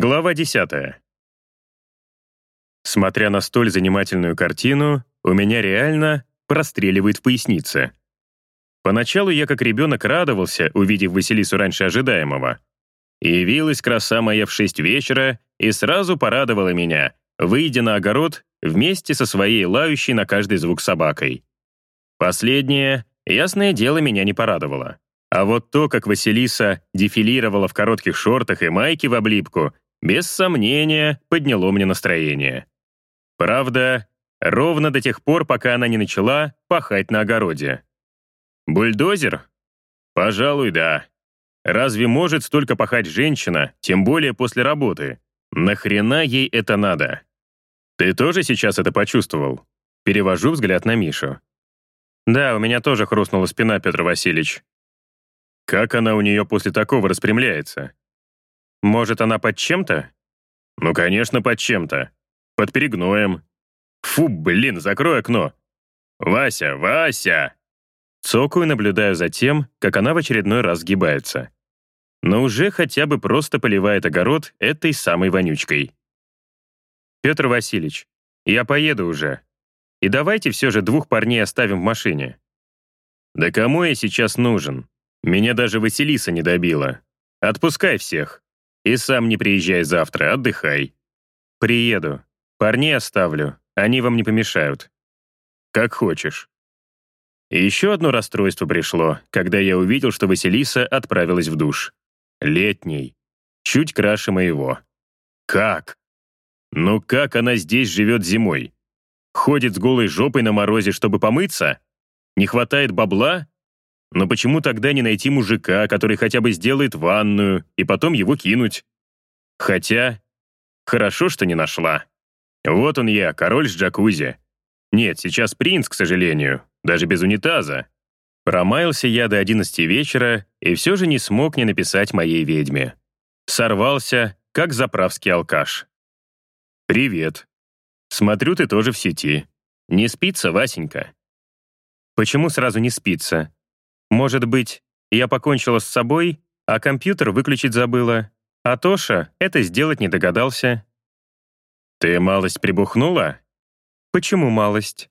Глава 10. Смотря на столь занимательную картину, у меня реально простреливает в пояснице. Поначалу я как ребенок радовался, увидев Василису раньше ожидаемого. Явилась краса моя в шесть вечера и сразу порадовала меня, выйдя на огород вместе со своей лающей на каждый звук собакой. Последнее, ясное дело, меня не порадовало. А вот то, как Василиса дефилировала в коротких шортах и майке в облипку, без сомнения подняло мне настроение. Правда, ровно до тех пор, пока она не начала пахать на огороде. Бульдозер? Пожалуй, да. Разве может столько пахать женщина, тем более после работы? Нахрена ей это надо? Ты тоже сейчас это почувствовал? Перевожу взгляд на Мишу. Да, у меня тоже хрустнула спина, Петр Васильевич. Как она у нее после такого распрямляется? Может, она под чем-то? Ну, конечно, под чем-то. Под перегноем. Фу, блин, закрой окно. Вася, Вася! Цокаю, наблюдаю за тем, как она в очередной раз сгибается. Но уже хотя бы просто поливает огород этой самой вонючкой. Петр Васильевич, я поеду уже. И давайте все же двух парней оставим в машине. Да кому я сейчас нужен? Меня даже Василиса не добила. Отпускай всех. И сам не приезжай завтра, отдыхай. Приеду. Парней оставлю. Они вам не помешают. Как хочешь. И еще одно расстройство пришло, когда я увидел, что Василиса отправилась в душ. Летний. Чуть краше моего. Как? Ну как она здесь живет зимой? Ходит с голой жопой на морозе, чтобы помыться? Не хватает бабла? Но почему тогда не найти мужика, который хотя бы сделает ванную, и потом его кинуть? Хотя, хорошо, что не нашла. Вот он я, король с джакузи. Нет, сейчас принц, к сожалению, даже без унитаза. Промаялся я до 11 вечера и все же не смог не написать моей ведьме. Сорвался, как заправский алкаш. «Привет. Смотрю, ты тоже в сети. Не спится, Васенька?» «Почему сразу не спится?» Может быть, я покончила с собой, а компьютер выключить забыла, а Тоша это сделать не догадался. Ты малость прибухнула? Почему малость?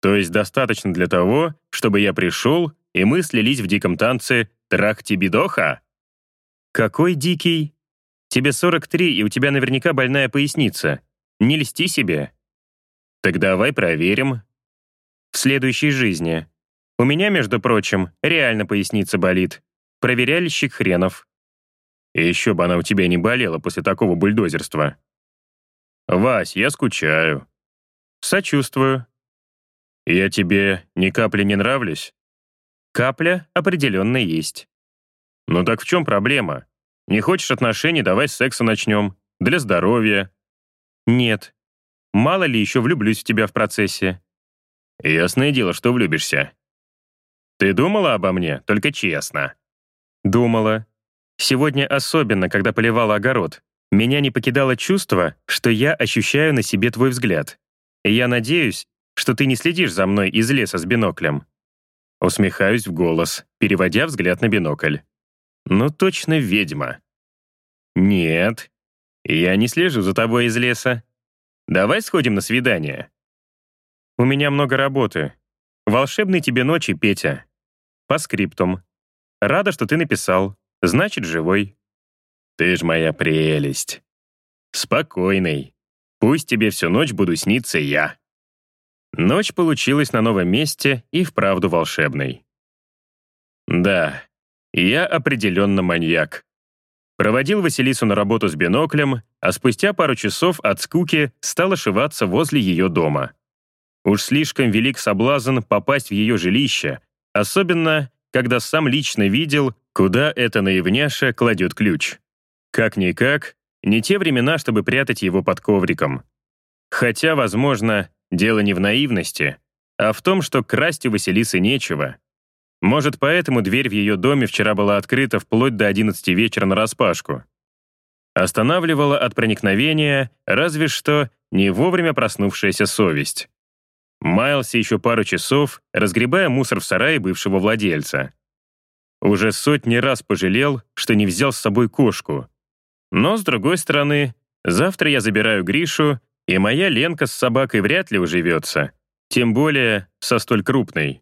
То есть достаточно для того, чтобы я пришел, и мы слились в диком танце «Трах-тебе-доха»? Какой дикий? Тебе 43, и у тебя наверняка больная поясница. Не льсти себе. Так давай проверим. В следующей жизни. У меня, между прочим, реально поясница болит. Проверяльщик хренов. И еще бы она у тебя не болела после такого бульдозерства. Вась, я скучаю. Сочувствую. Я тебе ни капли не нравлюсь? Капля определенно есть. Ну так в чем проблема? Не хочешь отношений, давай с секса начнем. Для здоровья. Нет. Мало ли еще влюблюсь в тебя в процессе. Ясное дело, что влюбишься. Ты думала обо мне, только честно?» «Думала. Сегодня особенно, когда поливала огород. Меня не покидало чувство, что я ощущаю на себе твой взгляд. И я надеюсь, что ты не следишь за мной из леса с биноклем». Усмехаюсь в голос, переводя взгляд на бинокль. «Ну точно ведьма». «Нет, я не слежу за тобой из леса. Давай сходим на свидание». «У меня много работы. Волшебной тебе ночи, Петя. По скриптум. Рада, что ты написал. Значит, живой. Ты ж моя прелесть. Спокойный. Пусть тебе всю ночь буду сниться я. Ночь получилась на новом месте и вправду волшебной. Да, я определенно маньяк. Проводил Василису на работу с биноклем, а спустя пару часов от скуки стал ошиваться возле ее дома. Уж слишком велик соблазн попасть в ее жилище, Особенно, когда сам лично видел, куда эта наивняша кладет ключ. Как-никак, не те времена, чтобы прятать его под ковриком. Хотя, возможно, дело не в наивности, а в том, что красть у Василисы нечего. Может, поэтому дверь в ее доме вчера была открыта вплоть до 11 вечера нараспашку. Останавливала от проникновения разве что не вовремя проснувшаяся совесть. Маялся еще пару часов, разгребая мусор в сарае бывшего владельца. Уже сотни раз пожалел, что не взял с собой кошку. Но, с другой стороны, завтра я забираю Гришу, и моя Ленка с собакой вряд ли уживется, тем более со столь крупной.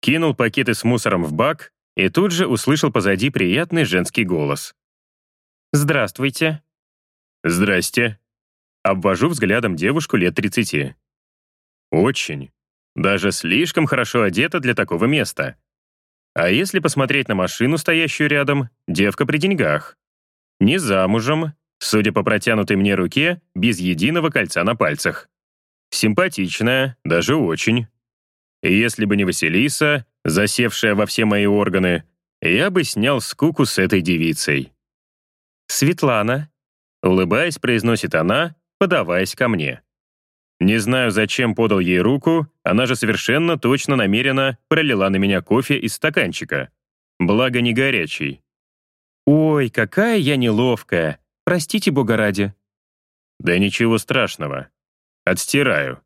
Кинул пакеты с мусором в бак и тут же услышал позади приятный женский голос. «Здравствуйте». «Здрасте». Обвожу взглядом девушку лет 30. Очень. Даже слишком хорошо одета для такого места. А если посмотреть на машину, стоящую рядом, девка при деньгах. Не замужем, судя по протянутой мне руке, без единого кольца на пальцах. Симпатичная, даже очень. И если бы не Василиса, засевшая во все мои органы, я бы снял скуку с этой девицей. «Светлана», — улыбаясь, произносит она, подаваясь ко мне. Не знаю, зачем подал ей руку, она же совершенно точно намеренно пролила на меня кофе из стаканчика. Благо не горячий. «Ой, какая я неловкая! Простите, бога ради!» «Да ничего страшного. Отстираю».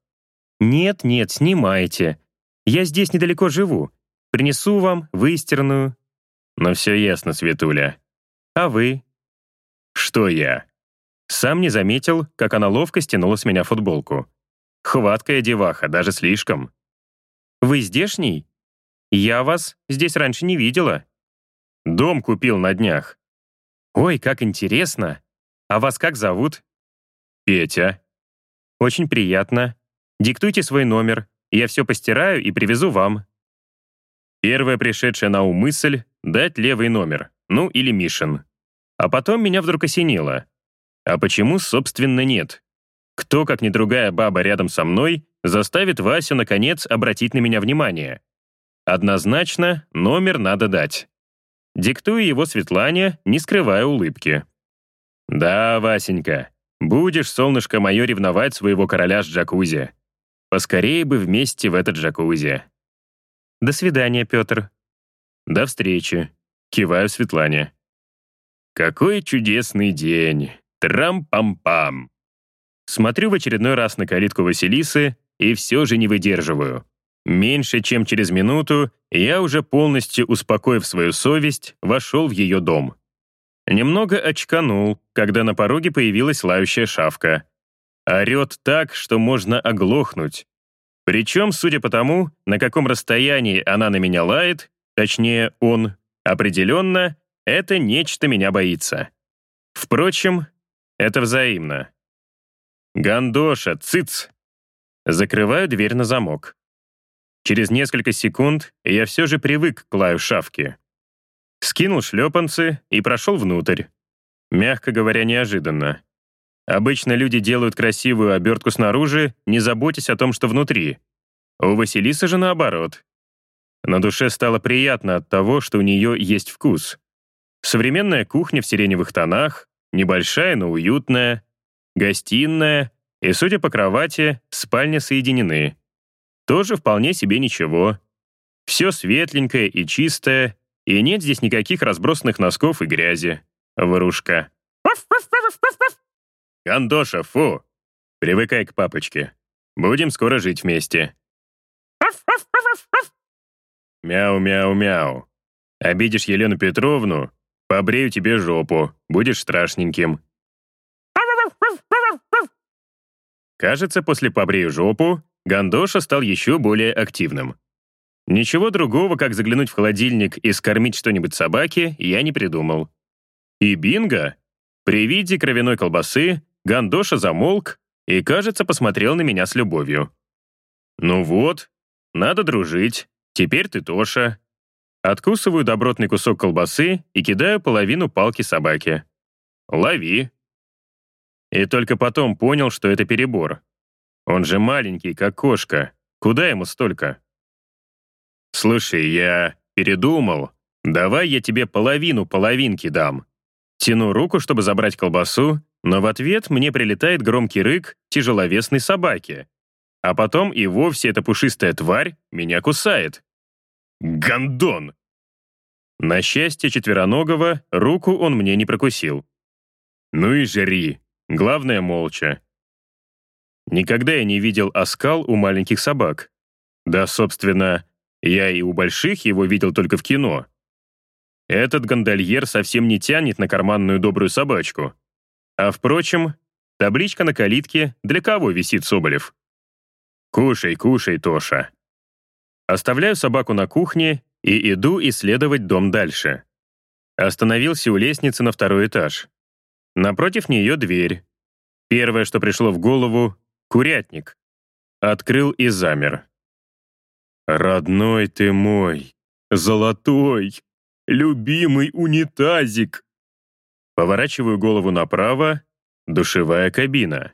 «Нет, нет, снимайте. Я здесь недалеко живу. Принесу вам выстиранную». «Но все ясно, Светуля. А вы?» «Что я?» Сам не заметил, как она ловко стянула с меня футболку. Хваткая деваха, даже слишком. «Вы здешний? Я вас здесь раньше не видела». «Дом купил на днях». «Ой, как интересно. А вас как зовут?» «Петя». «Очень приятно. Диктуйте свой номер. Я все постираю и привезу вам». Первая пришедшая на ум мысль — дать левый номер, ну или Мишин. А потом меня вдруг осенило. А почему, собственно, нет? Кто, как ни другая баба рядом со мной, заставит Васю, наконец, обратить на меня внимание? Однозначно, номер надо дать. Диктую его Светлане, не скрывая улыбки. «Да, Васенька, будешь, солнышко мое, ревновать своего короля с джакузи. Поскорее бы вместе в этот джакузи». «До свидания, Петр». «До встречи», — киваю Светлане. «Какой чудесный день! Трам-пам-пам!» Смотрю в очередной раз на калитку Василисы и все же не выдерживаю. Меньше чем через минуту я уже полностью успокоив свою совесть, вошел в ее дом. Немного очканул, когда на пороге появилась лающая шавка. Орет так, что можно оглохнуть. Причем, судя по тому, на каком расстоянии она на меня лает, точнее, он, определенно, это нечто меня боится. Впрочем, это взаимно. «Гандоша, цыц!» Закрываю дверь на замок. Через несколько секунд я все же привык к лаю шавки. Скинул шлепанцы и прошел внутрь. Мягко говоря, неожиданно. Обычно люди делают красивую обертку снаружи, не заботясь о том, что внутри. У Василисы же наоборот. На душе стало приятно от того, что у нее есть вкус. Современная кухня в сиреневых тонах, небольшая, но уютная, Гостиная и, судя по кровати, спальня соединены. Тоже вполне себе ничего. Все светленькое и чистое, и нет здесь никаких разбросанных носков и грязи. Врушка. Гандоша, фу! Привыкай к папочке. Будем скоро жить вместе. Мяу-мяу-мяу. Обидишь Елену Петровну, побрею тебе жопу, будешь страшненьким. Кажется, после «побрею жопу» Гандоша стал еще более активным. Ничего другого, как заглянуть в холодильник и скормить что-нибудь собаке, я не придумал. И бинго! При виде кровяной колбасы Гандоша замолк и, кажется, посмотрел на меня с любовью. «Ну вот, надо дружить. Теперь ты Тоша». Откусываю добротный кусок колбасы и кидаю половину палки собаке. «Лови». И только потом понял, что это перебор. Он же маленький, как кошка. Куда ему столько? «Слушай, я передумал. Давай я тебе половину половинки дам». Тяну руку, чтобы забрать колбасу, но в ответ мне прилетает громкий рык тяжеловесной собаки. А потом и вовсе эта пушистая тварь меня кусает. Гандон! На счастье четвероногого, руку он мне не прокусил. Ну и жри. Главное, молча. Никогда я не видел оскал у маленьких собак. Да, собственно, я и у больших его видел только в кино. этот гондольер совсем не тянет на карманную добрую собачку. А впрочем, табличка на калитке для кого висит Соболев? «Кушай, кушай, Тоша». Оставляю собаку на кухне и иду исследовать дом дальше. Остановился у лестницы на второй этаж. Напротив нее дверь. Первое, что пришло в голову — курятник. Открыл и замер. «Родной ты мой, золотой, любимый унитазик!» Поворачиваю голову направо — душевая кабина.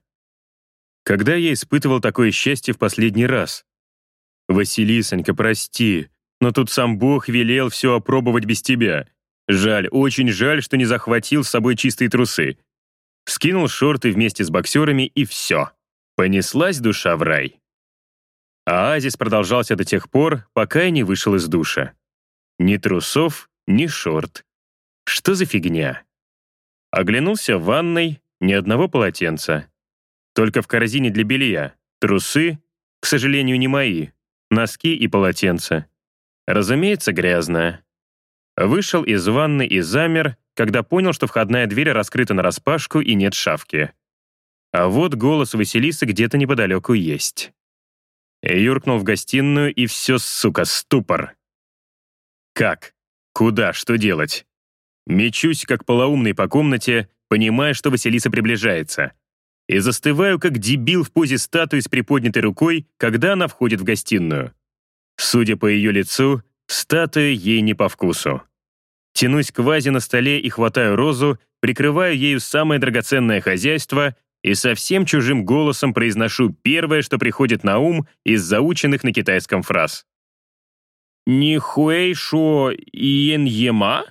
Когда я испытывал такое счастье в последний раз? «Василисонька, прости, но тут сам Бог велел все опробовать без тебя. Жаль, очень жаль, что не захватил с собой чистые трусы. Скинул шорты вместе с боксерами и все. Понеслась душа в рай. А Оазис продолжался до тех пор, пока я не вышел из душа. Ни трусов, ни шорт. Что за фигня? Оглянулся в ванной, ни одного полотенца. Только в корзине для белья. Трусы, к сожалению, не мои. Носки и полотенца. Разумеется, грязная. Вышел из ванны и замер, когда понял, что входная дверь раскрыта нараспашку и нет шавки. А вот голос Василисы где-то неподалеку есть. Юркнул в гостиную, и все, сука, ступор. Как? Куда? Что делать? Мечусь, как полоумный по комнате, понимая, что Василиса приближается. И застываю, как дебил в позе статуи с приподнятой рукой, когда она входит в гостиную. Судя по ее лицу, статуя ей не по вкусу. Тянусь к вазе на столе и хватаю розу, прикрываю ею самое драгоценное хозяйство и совсем чужим голосом произношу первое, что приходит на ум из заученных на китайском фраз. «Ни хуэй шо иен ема?»